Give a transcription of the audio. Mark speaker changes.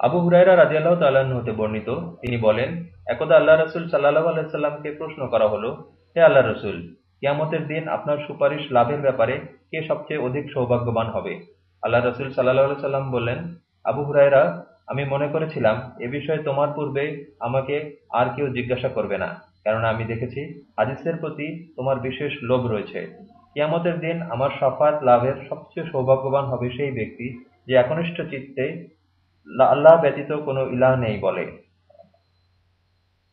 Speaker 1: আবু হুরায়রা রাজিয়াল্লাহ তাল্লাহ্ন হতে বর্ণিত, তিনি বলেন, একদা আল্লাহ রসুল সাল্লাহ আলাইসাল্লামকে প্রশ্ন করা হলো, হে আল্লাহ রসুল, কিয়ামতের দিন আপনার সুপারিশ লাভের ব্যাপারে কে সবচেয়ে অধিক সৌভাগ্যবান হবে? আল্লাহ রসুল সাল্লাহ সাল্লাম বললেন, আবু হুরায়রা, আমি মনে করেছিলাম এ বিষয়ে তোমার পূর্বে আমাকে আর কেউ জিজ্ঞাসা করবে না, কেননা আমি দেখেছি হাদিসের প্রতি তোমার বিশেষ লোভ রয়েছে। কিয়ামতের দিন আমার সফাত লাভের সবচেয়ে সৌভাগ্যবান হবে সেই ব্যক্তি যে একনিষ্ঠ চিত্তে আল্লাহ ব্যতীত কোনো ইলাহ নেই বলে।